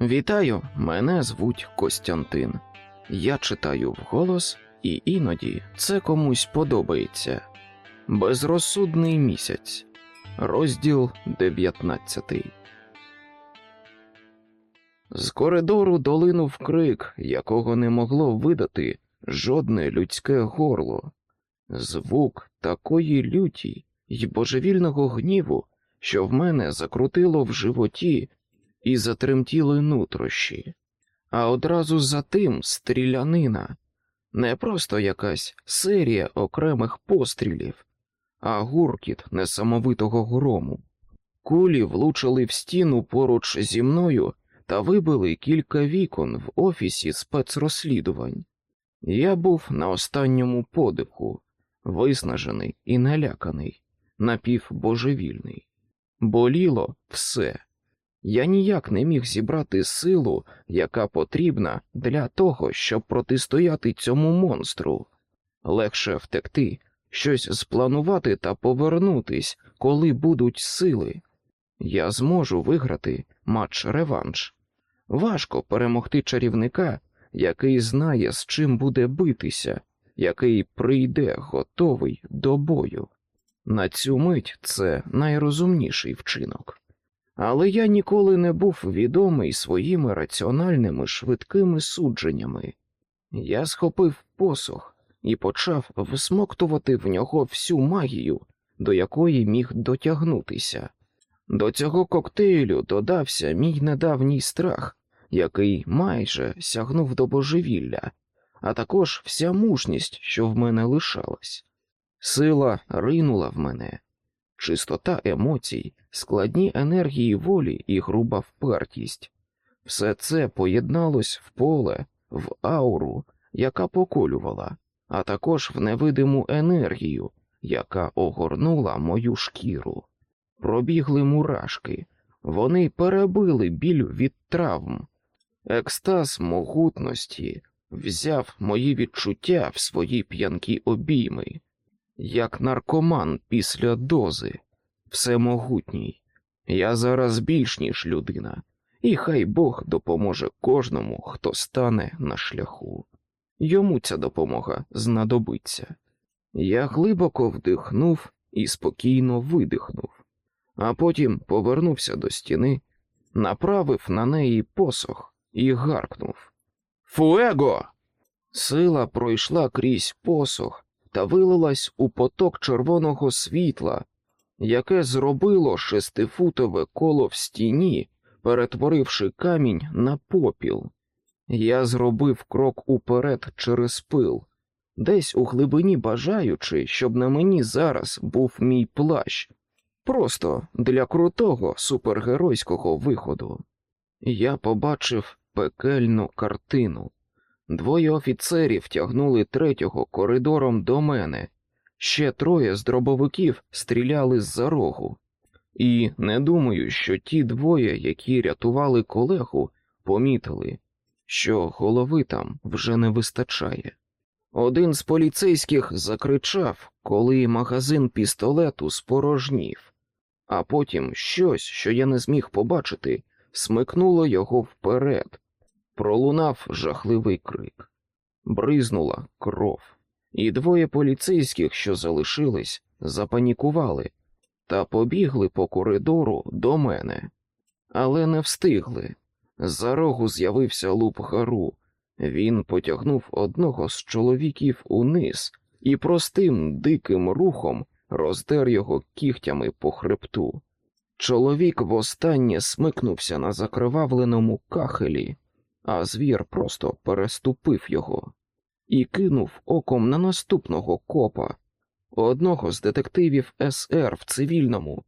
Вітаю, мене звуть Костянтин. Я читаю вголос, і іноді це комусь подобається. Безрозсудний місяць, розділ 19. З коридору долинув крик, якого не могло видати жодне людське горло. Звук такої люті й божевільного гніву, що в мене закрутило в животі і затремтіли нутрощі, а одразу за тим стрілянина, не просто якась серія окремих пострілів, а гуркіт несамовитого грому. Кулі влучили в стіну поруч зі мною та вибили кілька вікон в офісі спецрозслідувань. Я був на останньому подиху, виснажений і наляканий, напівбожевільний. Боліло все. Я ніяк не міг зібрати силу, яка потрібна для того, щоб протистояти цьому монстру. Легше втекти, щось спланувати та повернутись, коли будуть сили. Я зможу виграти матч реванш. Важко перемогти чарівника, який знає, з чим буде битися, який прийде готовий до бою. На цю мить це найрозумніший вчинок. Але я ніколи не був відомий своїми раціональними швидкими судженнями. Я схопив посох і почав висмоктувати в нього всю магію, до якої міг дотягнутися. До цього коктейлю додався мій недавній страх, який майже сягнув до божевілля, а також вся мужність, що в мене лишалась. Сила ринула в мене, чистота емоцій, складні енергії волі і груба впертість. Все це поєдналось в поле, в ауру, яка поколювала, а також в невидиму енергію, яка огорнула мою шкіру. Пробігли мурашки, вони перебили біль від травм. Екстаз могутності взяв мої відчуття в свої п'янкі обійми, як наркоман після дози, всемогутній. Я зараз більш ніж людина, і хай Бог допоможе кожному, хто стане на шляху. Йому ця допомога знадобиться. Я глибоко вдихнув і спокійно видихнув, а потім повернувся до стіни, направив на неї посох і гаркнув Фуего! Сила пройшла крізь посох та вилилась у поток червоного світла, яке зробило шестифутове коло в стіні, перетворивши камінь на попіл. Я зробив крок уперед через пил, десь у глибині бажаючи, щоб на мені зараз був мій плащ, просто для крутого супергеройського виходу. Я побачив пекельну картину. Двоє офіцерів тягнули третього коридором до мене, ще троє з дробовиків стріляли з-за рогу. І не думаю, що ті двоє, які рятували колегу, помітили, що голови там вже не вистачає. Один з поліцейських закричав, коли магазин пістолету спорожнів, а потім щось, що я не зміг побачити, смикнуло його вперед. Пролунав жахливий крик, бризнула кров, і двоє поліцейських, що залишились, запанікували та побігли по коридору до мене, але не встигли. За рогу з'явився луп гару. Він потягнув одного з чоловіків униз і простим диким рухом роздер його кігтями по хребту. Чоловік востаннє смикнувся на закривавленому кахелі, а звір просто переступив його і кинув оком на наступного копа, одного з детективів СР в цивільному,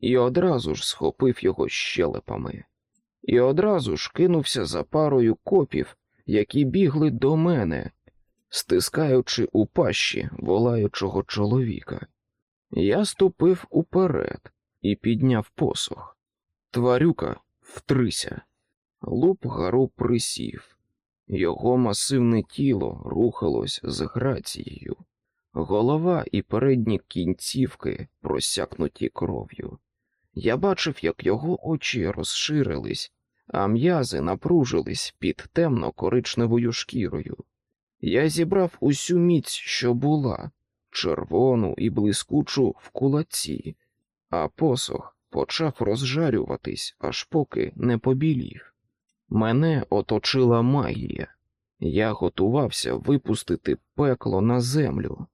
і одразу ж схопив його щелепами, і одразу ж кинувся за парою копів, які бігли до мене, стискаючи у пащі волаючого чоловіка. Я ступив уперед і підняв посох. Тварюка, втрися. Луп гару присів, його масивне тіло рухалось з грацією, голова і передні кінцівки просякнуті кров'ю. Я бачив, як його очі розширились, а м'язи напружились під темно-коричневою шкірою. Я зібрав усю міць, що була, червону і блискучу в кулаці, а посох почав розжарюватись, аж поки не побілів. Мене оточила магія. Я готувався випустити пекло на землю.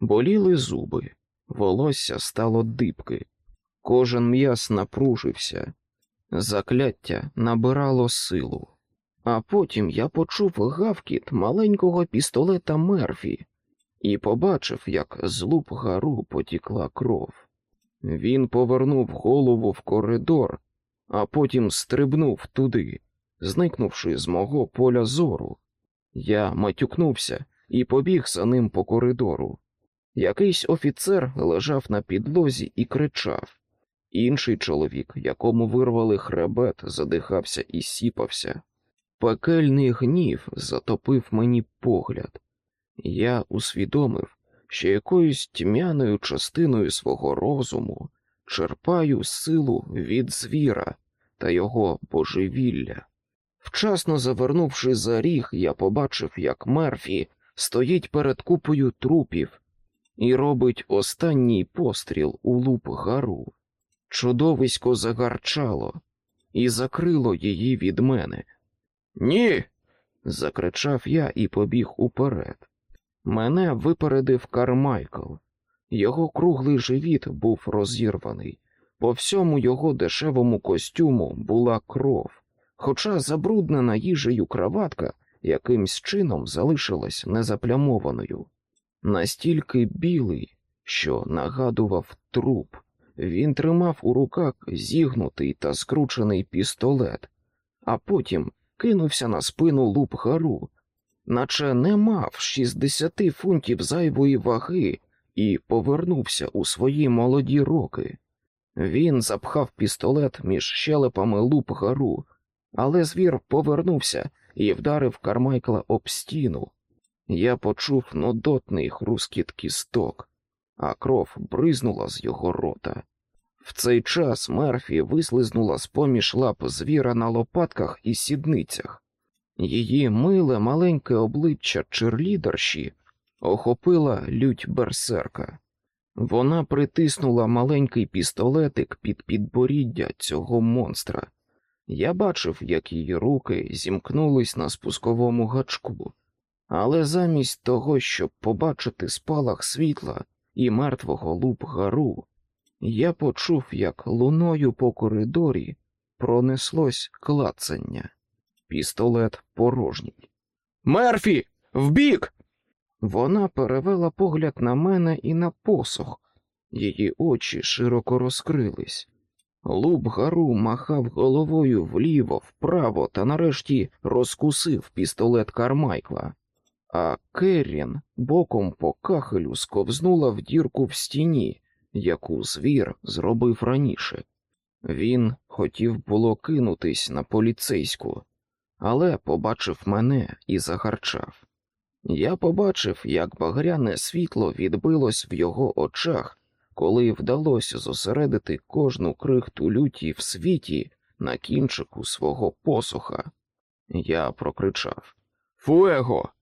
Боліли зуби, волосся стало дибки, кожен м'яс напружився, закляття набирало силу. А потім я почув гавкіт маленького пістолета Мерфі і побачив, як з луп гару потікла кров. Він повернув голову в коридор, а потім стрибнув туди, зникнувши з мого поля зору. Я матюкнувся і побіг за ним по коридору. Якийсь офіцер лежав на підлозі і кричав. Інший чоловік, якому вирвали хребет, задихався і сіпався. Пекельний гнів затопив мені погляд. Я усвідомив, що якоюсь тьмяною частиною свого розуму черпаю силу від звіра та його божевілля. Вчасно завернувши за ріг, я побачив, як Мерфі стоїть перед купою трупів і робить останній постріл у луп гару. Чудовисько загарчало і закрило її від мене. Ні. закричав я і побіг уперед. Мене випередив Кармайкл. Його круглий живіт був розірваний. По всьому його дешевому костюму була кров, хоча забруднена їжею краватка якимсь чином залишилась незаплямованою. Настільки білий, що нагадував труп. Він тримав у руках зігнутий та скручений пістолет, а потім кинувся на спину луп гару, наче не мав 60 фунтів зайвої ваги і повернувся у свої молоді роки. Він запхав пістолет між щелепами луп гару, але звір повернувся і вдарив Кармайкла об стіну. Я почув нудотний хрускіт кісток, а кров бризнула з його рота. В цей час Мерфі вислизнула з поміж лап звіра на лопатках і сідницях. Її миле маленьке обличчя черлідерші охопила лють берсерка. Вона притиснула маленький пістолетик під підборіддя цього монстра. Я бачив, як її руки зімкнулись на спусковому гачку, але замість того, щоб побачити спалах світла і мертвого луп гару, я почув, як луною по коридорі пронеслось клацання. Пістолет порожній. Мерфі, вбік! Вона перевела погляд на мене і на посох, її очі широко розкрились. Луб гару махав головою вліво, вправо та нарешті розкусив пістолет Кармайкла, а Керрін боком по кахелю сковзнула в дірку в стіні, яку звір зробив раніше. Він хотів було кинутись на поліцейську, але побачив мене і загарчав. Я побачив, як багряне світло відбилось в його очах, коли вдалося зосередити кожну крихту люті в світі на кінчику свого посуха. Я прокричав Фуего!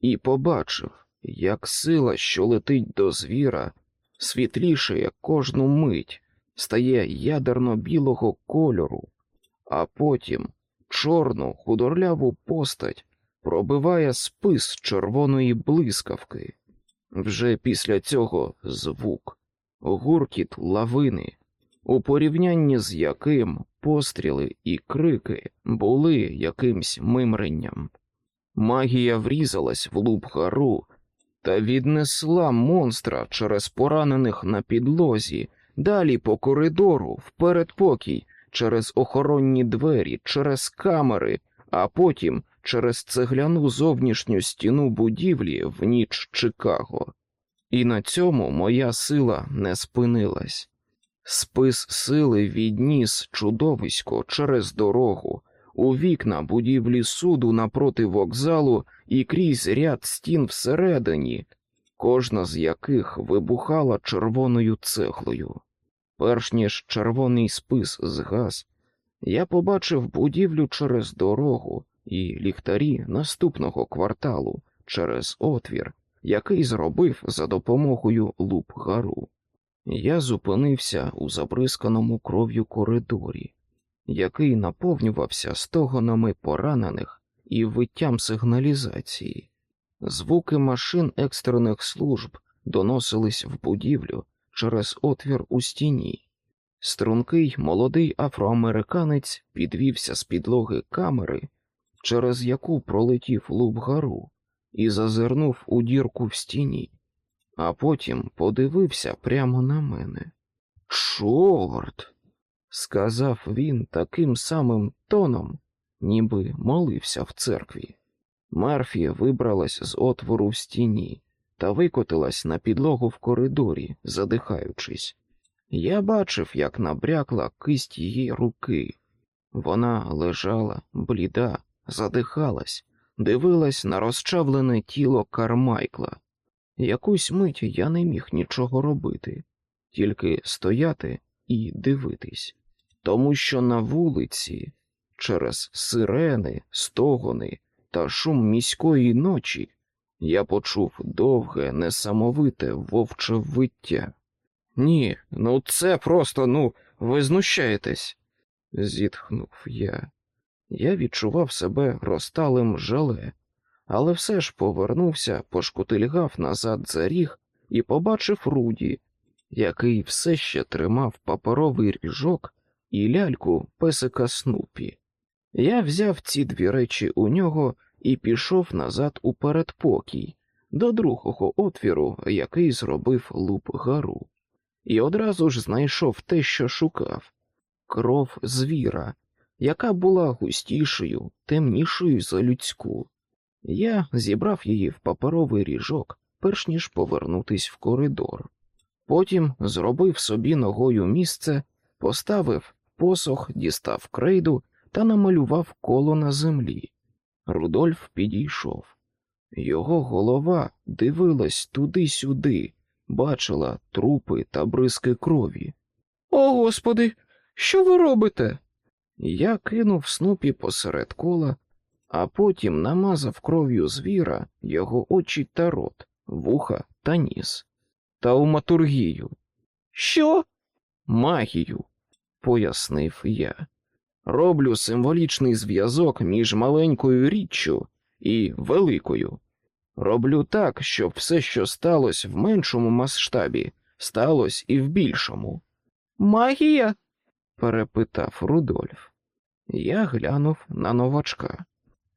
і побачив, як сила, що летить до звіра, світлішає кожну мить, стає ядерно-білого кольору, а потім чорну худорляву постать пробиває спис червоної блискавки. Вже після цього звук, гуркіт лавини, у порівнянні з яким постріли і крики були якимсь мимренням. Магія врізалась в луп гару та віднесла монстра через поранених на підлозі, далі по коридору, в передпокій, через охоронні двері, через камери, а потім через цегляну зовнішню стіну будівлі в ніч Чикаго. І на цьому моя сила не спинилась. Спис сили відніс чудовисько через дорогу, у вікна будівлі суду напроти вокзалу і крізь ряд стін всередині, кожна з яких вибухала червоною цеглою. Перш ніж червоний спис згас, Я побачив будівлю через дорогу і ліхтарі наступного кварталу через отвір, який зробив за допомогою луп гару. Я зупинився у забризканому кров'ю коридорі, який наповнювався стогонами поранених і виттям сигналізації. Звуки машин екстрених служб доносились в будівлю через отвір у стіні. Стрункий молодий афроамериканець підвівся з підлоги камери, через яку пролетів луп гару, і зазирнув у дірку в стіні, а потім подивився прямо на мене. Чорт! сказав він таким самим тоном, ніби молився в церкві. Марфі вибралась з отвору в стіні та викотилась на підлогу в коридорі, задихаючись. Я бачив, як набрякла кисть її руки. Вона лежала, бліда, задихалась, дивилась на розчавлене тіло Кармайкла. Якусь мить я не міг нічого робити, тільки стояти і дивитись, тому що на вулиці, через сирени, стогони та шум міської ночі, я почув довге, несамовите вовче виття. Ні, ну це просто, ну, ви знущаєтесь, зітхнув я. Я відчував себе розталим жале, але все ж повернувся, пошкутильгав назад за ріг і побачив Руді, який все ще тримав паперовий ріжок і ляльку песика Снупі. Я взяв ці дві речі у нього і пішов назад у передпокій, до другого отвіру, який зробив луп гару, і одразу ж знайшов те, що шукав кров звіра, яка була густішою, темнішою за людську. Я зібрав її в паперовий ріжок, перш ніж повернутись в коридор. Потім зробив собі ногою місце, поставив посох, дістав крейду та намалював коло на землі. Рудольф підійшов. Його голова дивилась туди-сюди, бачила трупи та бризки крові. О, господи, що ви робите? Я кинув снупі посеред кола, а потім намазав кров'ю звіра його очі та рот, вуха та ніс. Тауматургію. Що? Магію, пояснив я. Роблю символічний зв'язок між маленькою річчю і великою. Роблю так, щоб все, що сталося в меншому масштабі, сталося і в більшому. Магія? перепитав Рудольф. Я глянув на новачка.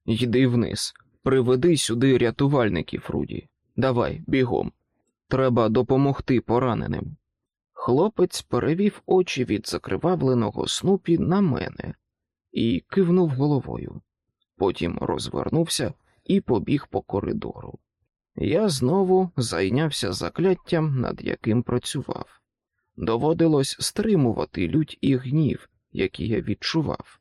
Йди вниз, приведи сюди рятувальників, Руді. Давай, бігом. Треба допомогти пораненим. Хлопець перевів очі від закривавленого снупі на мене і кивнув головою. Потім розвернувся і побіг по коридору. Я знову зайнявся закляттям, над яким працював. Доводилось стримувати лють і гнів, які я відчував.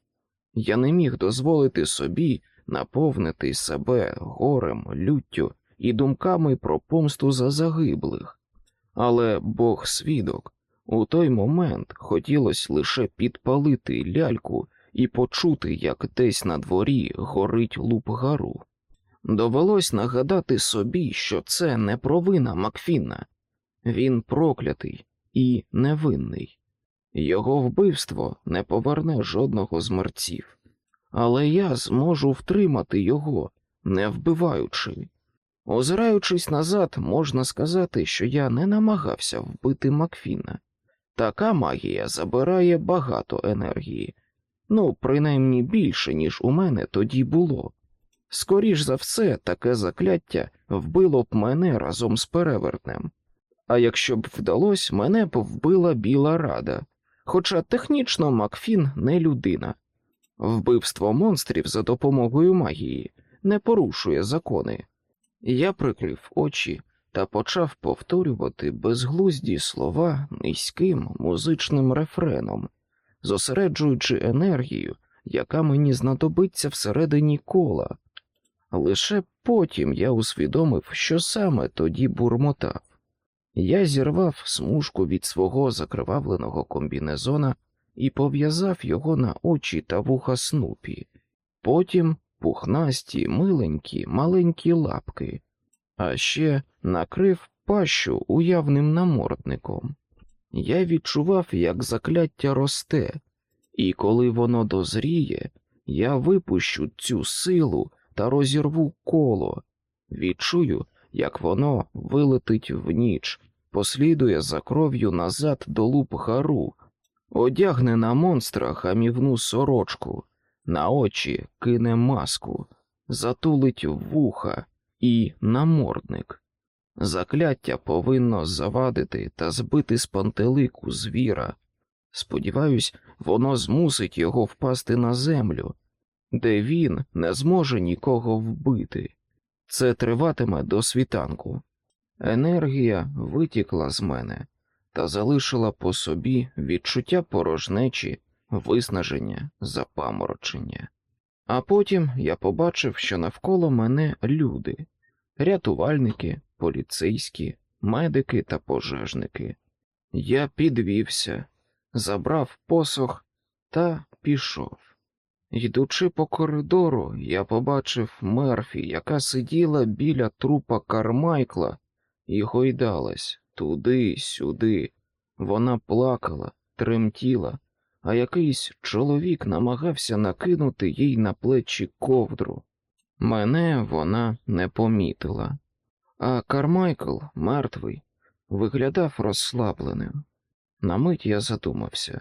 Я не міг дозволити собі наповнити себе горем, люттю і думками про помсту за загиблих, але Бог свідок, у той момент хотілося лише підпалити ляльку і почути, як десь на дворі горить луп гару. Довелось нагадати собі, що це не провина Макфіна, він проклятий і невинний. Його вбивство не поверне жодного з мерців, але я зможу втримати його, не вбиваючи. Озираючись назад, можна сказати, що я не намагався вбити Макфіна. Така магія забирає багато енергії, ну, принаймні більше, ніж у мене тоді було. Скоріш за все, таке закляття вбило б мене разом з перевертнем. А якщо б вдалося, мене б вбила біла рада, хоча технічно Макфін не людина. Вбивство монстрів за допомогою магії не порушує закони. Я прикрив очі та почав повторювати безглузді слова низьким музичним рефреном, зосереджуючи енергію, яка мені знадобиться всередині кола. Лише потім я усвідомив, що саме тоді бурмотав. Я зірвав смужку від свого закривавленого комбінезона і пов'язав його на очі та вуха снупі, потім пухнасті, миленькі, маленькі лапки, а ще накрив пащу уявним намордником. Я відчував, як закляття росте, і коли воно дозріє, я випущу цю силу та розірву коло, відчую, як воно вилетить в ніч, послідує за кров'ю назад до луп гару, одягне на монстра хамівну сорочку, на очі кине маску, затулить вуха і намордник. Закляття повинно завадити та збити з пантелику звіра. Сподіваюсь, воно змусить його впасти на землю, де він не зможе нікого вбити. Це триватиме до світанку. Енергія витікла з мене та залишила по собі відчуття порожнечі, виснаження, запаморочення. А потім я побачив, що навколо мене люди, рятувальники, поліцейські, медики та пожежники. Я підвівся, забрав посох та пішов. Йдучи по коридору, я побачив Мерфі, яка сиділа біля трупа Кармайкла і гойдалась туди, сюди. Вона плакала, тремтіла, а якийсь чоловік намагався накинути їй на плечі ковдру. Мене вона не помітила, а Кармайкл, мертвий, виглядав розслабленим. На мить я задумався,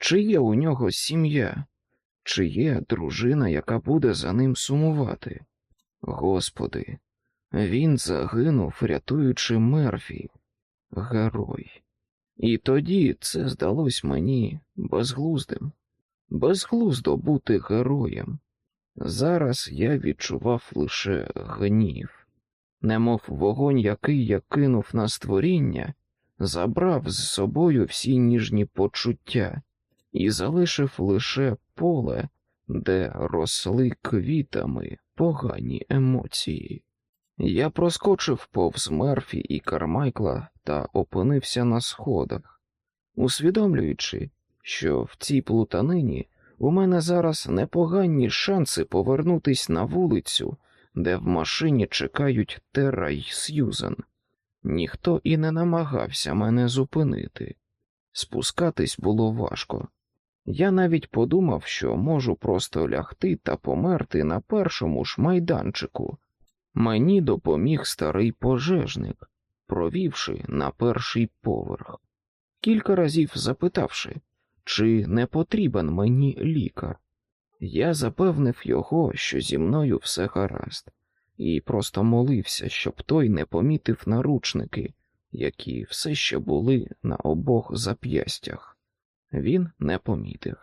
чи є у нього сім'я, чи є дружина, яка буде за ним сумувати. Господи, він загинув, рятуючи Мерфі, герой. І тоді це здалось мені безглуздим, безглуздо бути героєм. Зараз я відчував лише гнів, немов вогонь, який я кинув на створіння, забрав з собою всі ніжні почуття і залишив лише поле, де росли квітами погані емоції. Я проскочив повз Мерфі і Кармайкла та опинився на сходах, усвідомлюючи, що в цій плутанині у мене зараз непогані шанси повернутись на вулицю, де в машині чекають Терра й Сьюзен. Ніхто і не намагався мене зупинити. Спускатись було важко. Я навіть подумав, що можу просто лягти та померти на першому ж майданчику. Мені допоміг старий пожежник, провівши на перший поверх, кілька разів запитавши, чи не потрібен мені лікар. Я запевнив його, що зі мною все гаразд, і просто молився, щоб той не помітив наручники, які все ще були на обох зап'ястях. Він не помітив.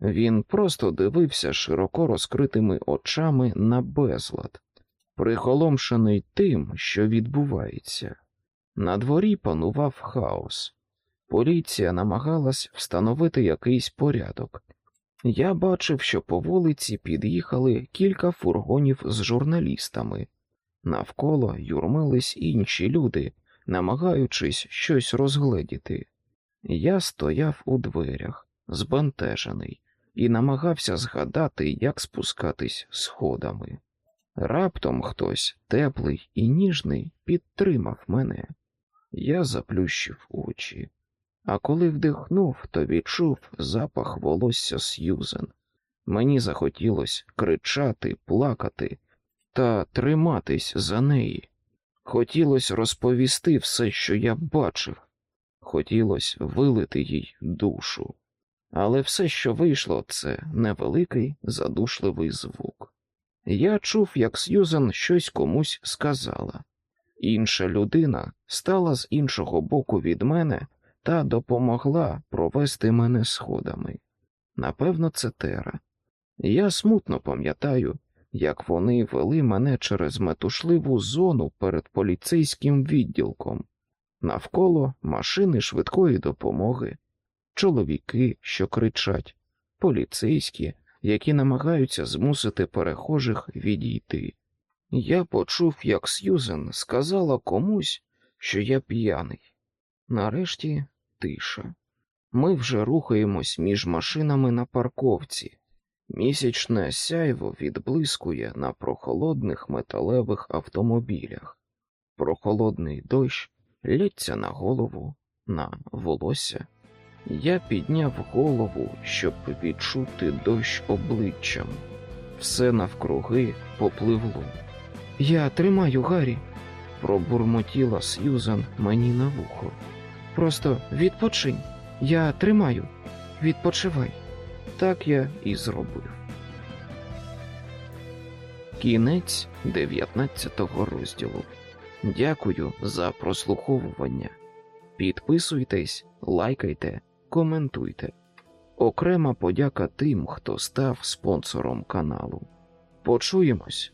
Він просто дивився широко розкритими очами на безлад, прихоломшений тим, що відбувається. На дворі панував хаос. Поліція намагалась встановити якийсь порядок. Я бачив, що по вулиці під'їхали кілька фургонів з журналістами. Навколо юрмились інші люди, намагаючись щось розгледіти. Я стояв у дверях, збентежений, і намагався згадати, як спускатись сходами. Раптом хтось теплий і ніжний підтримав мене. Я заплющив очі, а коли вдихнув, то відчув запах волосся Сьюзен. Мені захотілося кричати, плакати та триматись за неї. Хотілося розповісти все, що я бачив, хотілося вилити їй душу, але все, що вийшло, це невеликий задушливий звук. Я чув, як Сьюзен щось комусь сказала. Інша людина стала з іншого боку від мене та допомогла провести мене сходами. Напевно, це Тера. Я смутно пам'ятаю, як вони вели мене через метушливу зону перед поліцейським відділком, навколо машини швидкої допомоги, чоловіки, що кричать, поліцейські, які намагаються змусити перехожих відійти. Я почув, як Сьюзен сказала комусь, що я п'яний. Нарешті тиша. Ми вже рухаємось між машинами на парковці. Місячне сяйво відблискує на прохолодних металевих автомобілях. Прохолодний дощ лється на голову, на волосся. Я підняв голову, щоб відчути дощ обличчям. Все навкруги попливло. Я тримаю Гаррі, пробурмотіла Сьюзан мені на вухо. Просто відпочинь. Я тримаю. Відпочивай. Так я і зробив. Кінець 19 розділу. Дякую за прослуховування. Підписуйтесь, лайкайте, коментуйте. Окрема подяка тим, хто став спонсором каналу. Почуємось.